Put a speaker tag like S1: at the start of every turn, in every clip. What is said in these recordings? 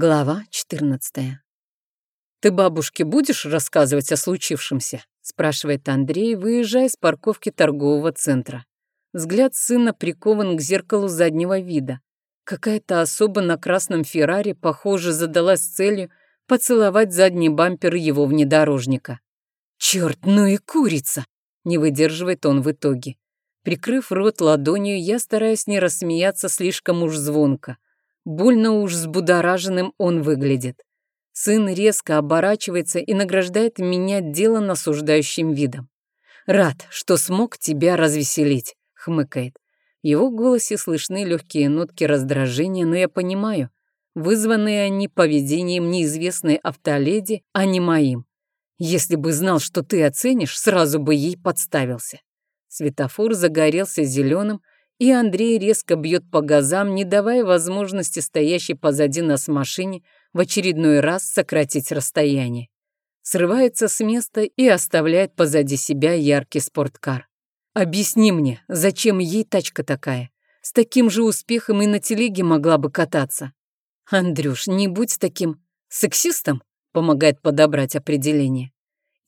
S1: Глава 14. «Ты бабушке будешь рассказывать о случившемся?» спрашивает Андрей, выезжая с парковки торгового центра. Взгляд сына прикован к зеркалу заднего вида. Какая-то особа на красном Феррари, похоже, задалась целью поцеловать задний бампер его внедорожника. «Черт, ну и курица!» не выдерживает он в итоге. Прикрыв рот ладонью, я стараюсь не рассмеяться слишком уж звонко. Больно уж взбудораженным он выглядит. Сын резко оборачивается и награждает меня дело осуждающим видом. «Рад, что смог тебя развеселить», — хмыкает. В его голосе слышны легкие нотки раздражения, но я понимаю, вызванные они поведением неизвестной автоледи, а не моим. Если бы знал, что ты оценишь, сразу бы ей подставился. Светофор загорелся зеленым, и Андрей резко бьет по газам, не давая возможности стоящей позади нас машине в очередной раз сократить расстояние. Срывается с места и оставляет позади себя яркий спорткар. «Объясни мне, зачем ей тачка такая? С таким же успехом и на телеге могла бы кататься». «Андрюш, не будь таким сексистом», помогает подобрать определение.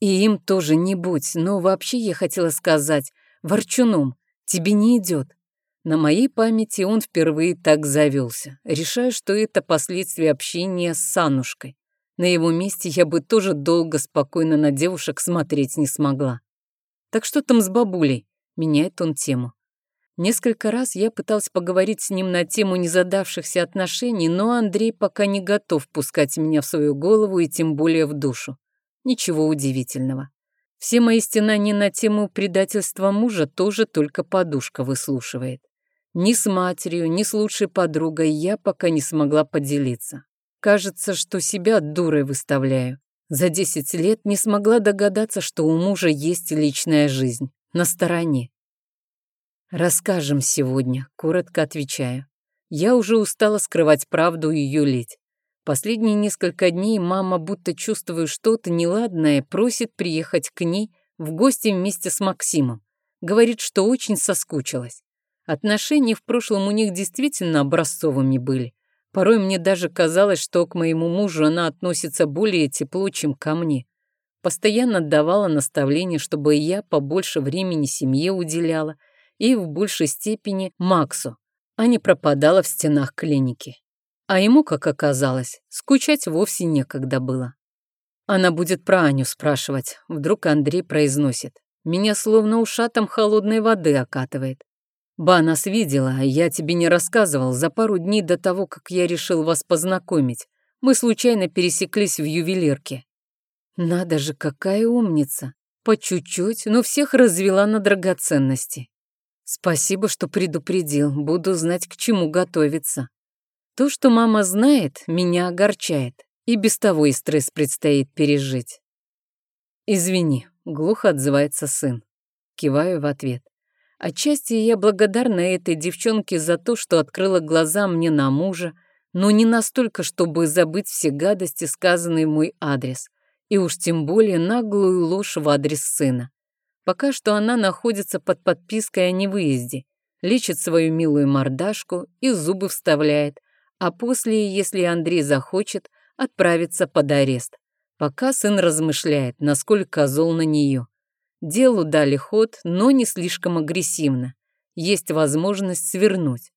S1: И им тоже не будь, но вообще я хотела сказать, ворчуном, тебе не идет. На моей памяти он впервые так завелся. Решаю, что это последствия общения с Санушкой. На его месте я бы тоже долго спокойно на девушек смотреть не смогла. Так что там с бабулей? Меняет он тему. Несколько раз я пыталась поговорить с ним на тему незадавшихся отношений, но Андрей пока не готов пускать меня в свою голову и тем более в душу. Ничего удивительного. Все мои стенания на тему предательства мужа тоже только подушка выслушивает. Ни с матерью, ни с лучшей подругой я пока не смогла поделиться. Кажется, что себя дурой выставляю. За 10 лет не смогла догадаться, что у мужа есть личная жизнь. На стороне. «Расскажем сегодня», — коротко отвечаю. Я уже устала скрывать правду и юлить. Последние несколько дней мама, будто чувствуя что-то неладное, просит приехать к ней в гости вместе с Максимом. Говорит, что очень соскучилась. Отношения в прошлом у них действительно образцовыми были. Порой мне даже казалось, что к моему мужу она относится более тепло, чем ко мне. Постоянно давала наставления, чтобы я побольше времени семье уделяла и в большей степени Максу, а не пропадала в стенах клиники. А ему, как оказалось, скучать вовсе некогда было. Она будет про Аню спрашивать, вдруг Андрей произносит. Меня словно ушатом холодной воды окатывает. Ба нас видела, а я тебе не рассказывал. За пару дней до того, как я решил вас познакомить, мы случайно пересеклись в ювелирке. Надо же, какая умница. По чуть-чуть, но всех развела на драгоценности. Спасибо, что предупредил. Буду знать, к чему готовиться. То, что мама знает, меня огорчает. И без того и стресс предстоит пережить. Извини, глухо отзывается сын. Киваю в ответ. Отчасти я благодарна этой девчонке за то, что открыла глаза мне на мужа, но не настолько, чтобы забыть все гадости, сказанные мой адрес, и уж тем более наглую ложь в адрес сына. Пока что она находится под подпиской о невыезде, лечит свою милую мордашку и зубы вставляет, а после, если Андрей захочет, отправится под арест. Пока сын размышляет, насколько зол на нее. Делу дали ход, но не слишком агрессивно. Есть возможность свернуть.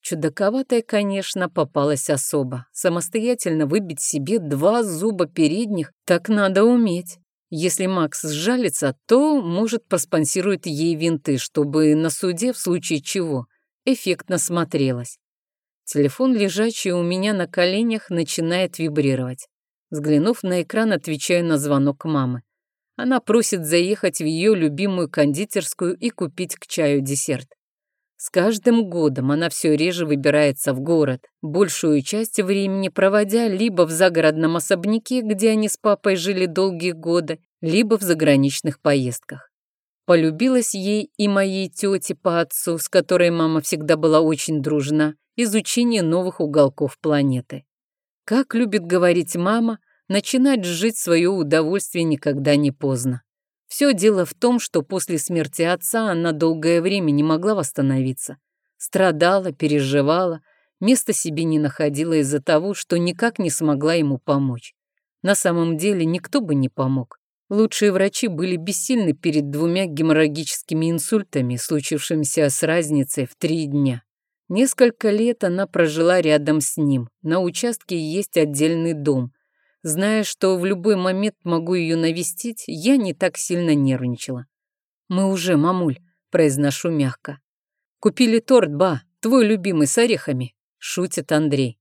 S1: Чудаковатая, конечно, попалась особо. Самостоятельно выбить себе два зуба передних так надо уметь. Если Макс сжалится, то, может, проспонсирует ей винты, чтобы на суде, в случае чего, эффектно смотрелась. Телефон, лежачий у меня на коленях, начинает вибрировать. Взглянув на экран, отвечаю на звонок мамы. Она просит заехать в ее любимую кондитерскую и купить к чаю десерт. С каждым годом она все реже выбирается в город, большую часть времени проводя либо в загородном особняке, где они с папой жили долгие годы, либо в заграничных поездках. Полюбилась ей и моей тете по отцу, с которой мама всегда была очень дружна, изучение новых уголков планеты. Как любит говорить мама, Начинать жить свое удовольствие никогда не поздно. Все дело в том, что после смерти отца она долгое время не могла восстановиться. Страдала, переживала, Места себе не находила из-за того, что никак не смогла ему помочь. На самом деле никто бы не помог. Лучшие врачи были бессильны перед двумя геморрагическими инсультами, случившимися с разницей в три дня. Несколько лет она прожила рядом с ним. На участке есть отдельный дом. Зная, что в любой момент могу ее навестить, я не так сильно нервничала. «Мы уже, мамуль», — произношу мягко. «Купили торт, ба, твой любимый, с орехами», — шутит Андрей.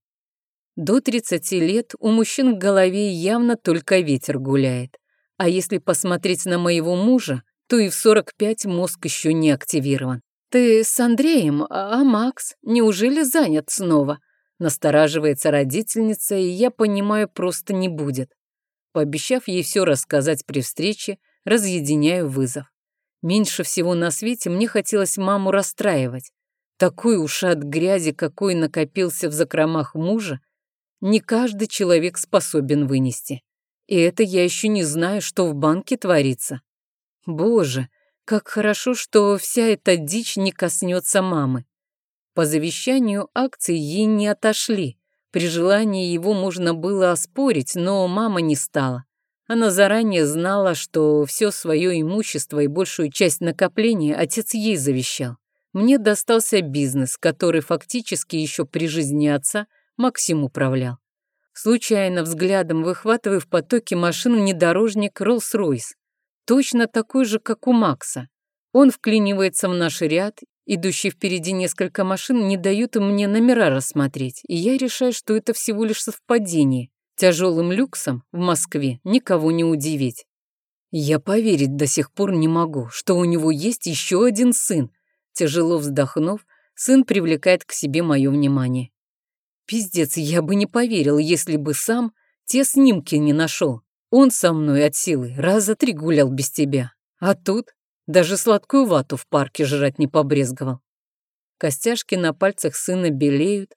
S1: До 30 лет у мужчин в голове явно только ветер гуляет. А если посмотреть на моего мужа, то и в 45 мозг еще не активирован. «Ты с Андреем, а Макс неужели занят снова?» Настораживается родительница, и я понимаю, просто не будет. Пообещав ей все рассказать при встрече, разъединяю вызов. Меньше всего на свете мне хотелось маму расстраивать. Такой ушат грязи, какой накопился в закромах мужа, не каждый человек способен вынести. И это я еще не знаю, что в банке творится. Боже, как хорошо, что вся эта дичь не коснется мамы. По завещанию акции ей не отошли. При желании его можно было оспорить, но мама не стала. Она заранее знала, что все свое имущество и большую часть накопления отец ей завещал. Мне достался бизнес, который фактически еще при жизни отца Максим управлял. Случайно взглядом выхватывая в потоке машину внедорожник Роллс-Ройс. Точно такой же, как у Макса. Он вклинивается в наш ряд, идущие впереди несколько машин не дают мне номера рассмотреть, и я решаю, что это всего лишь совпадение. Тяжелым люксом в Москве никого не удивить. Я поверить до сих пор не могу, что у него есть еще один сын. Тяжело вздохнув, сын привлекает к себе мое внимание. Пиздец, я бы не поверил, если бы сам те снимки не нашел. Он со мной от силы раза три гулял без тебя. А тут даже сладкую вату в парке жрать не побрезговал. Костяшки на пальцах сына белеют,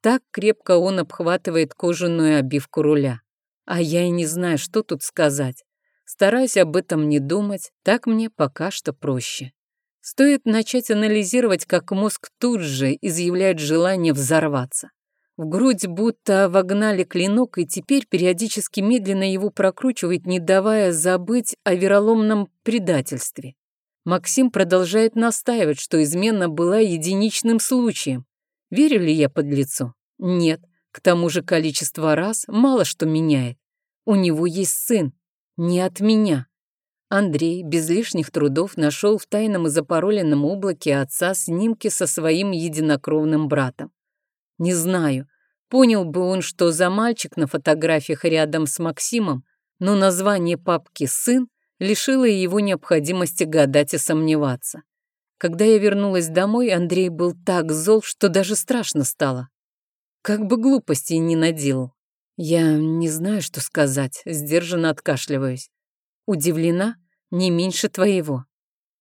S1: так крепко он обхватывает кожаную обивку руля. А я и не знаю, что тут сказать. Стараюсь об этом не думать, так мне пока что проще. Стоит начать анализировать, как мозг тут же изъявляет желание взорваться. В грудь будто вогнали клинок, и теперь периодически медленно его прокручивает, не давая забыть о вероломном предательстве. Максим продолжает настаивать, что измена была единичным случаем. Верю ли я под лицо? Нет. К тому же количество раз мало что меняет. У него есть сын. Не от меня. Андрей без лишних трудов нашел в тайном и запароленном облаке отца снимки со своим единокровным братом. Не знаю, понял бы он, что за мальчик на фотографиях рядом с Максимом, но название папки «сын» лишило его необходимости гадать и сомневаться. Когда я вернулась домой, Андрей был так зол, что даже страшно стало. Как бы глупостей не наделал. Я не знаю, что сказать, сдержанно откашливаюсь. Удивлена не меньше твоего.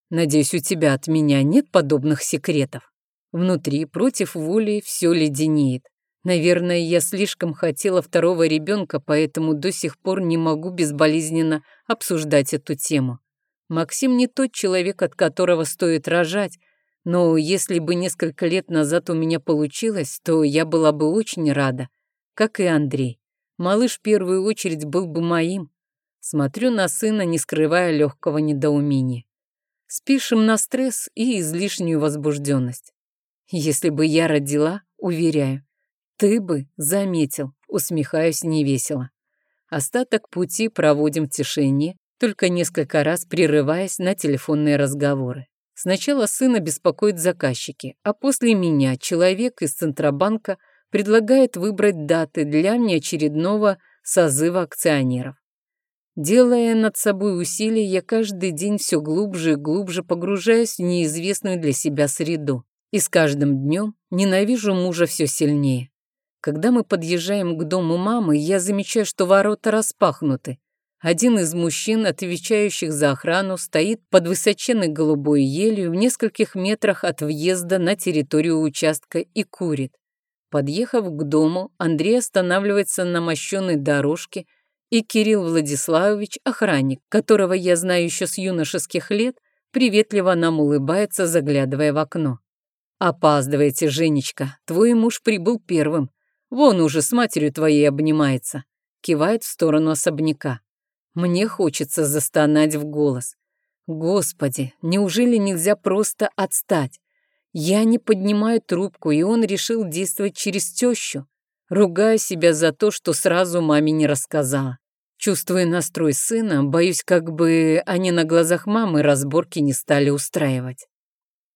S1: Надеюсь, у тебя от меня нет подобных секретов. Внутри, против воли, все леденеет. Наверное, я слишком хотела второго ребенка, поэтому до сих пор не могу безболезненно обсуждать эту тему. Максим не тот человек, от которого стоит рожать, но если бы несколько лет назад у меня получилось, то я была бы очень рада, как и Андрей. Малыш в первую очередь был бы моим. Смотрю на сына, не скрывая легкого недоумения. Спишем на стресс и излишнюю возбужденность. Если бы я родила, уверяю, ты бы заметил, усмехаюсь невесело. Остаток пути проводим в тишине, только несколько раз прерываясь на телефонные разговоры. Сначала сына беспокоит заказчики, а после меня человек из Центробанка предлагает выбрать даты для неочередного созыва акционеров. Делая над собой усилия, я каждый день все глубже и глубже погружаюсь в неизвестную для себя среду. И с каждым днем ненавижу мужа все сильнее. Когда мы подъезжаем к дому мамы, я замечаю, что ворота распахнуты, один из мужчин, отвечающих за охрану, стоит под высоченной голубой елью в нескольких метрах от въезда на территорию участка и курит. Подъехав к дому, Андрей останавливается на мощенной дорожке, и Кирилл Владиславович, охранник, которого я знаю еще с юношеских лет, приветливо нам улыбается, заглядывая в окно. «Опаздываете, Женечка. Твой муж прибыл первым. Вон уже с матерью твоей обнимается». Кивает в сторону особняка. Мне хочется застонать в голос. Господи, неужели нельзя просто отстать? Я не поднимаю трубку, и он решил действовать через тещу. Ругаю себя за то, что сразу маме не рассказала. Чувствуя настрой сына, боюсь, как бы они на глазах мамы разборки не стали устраивать.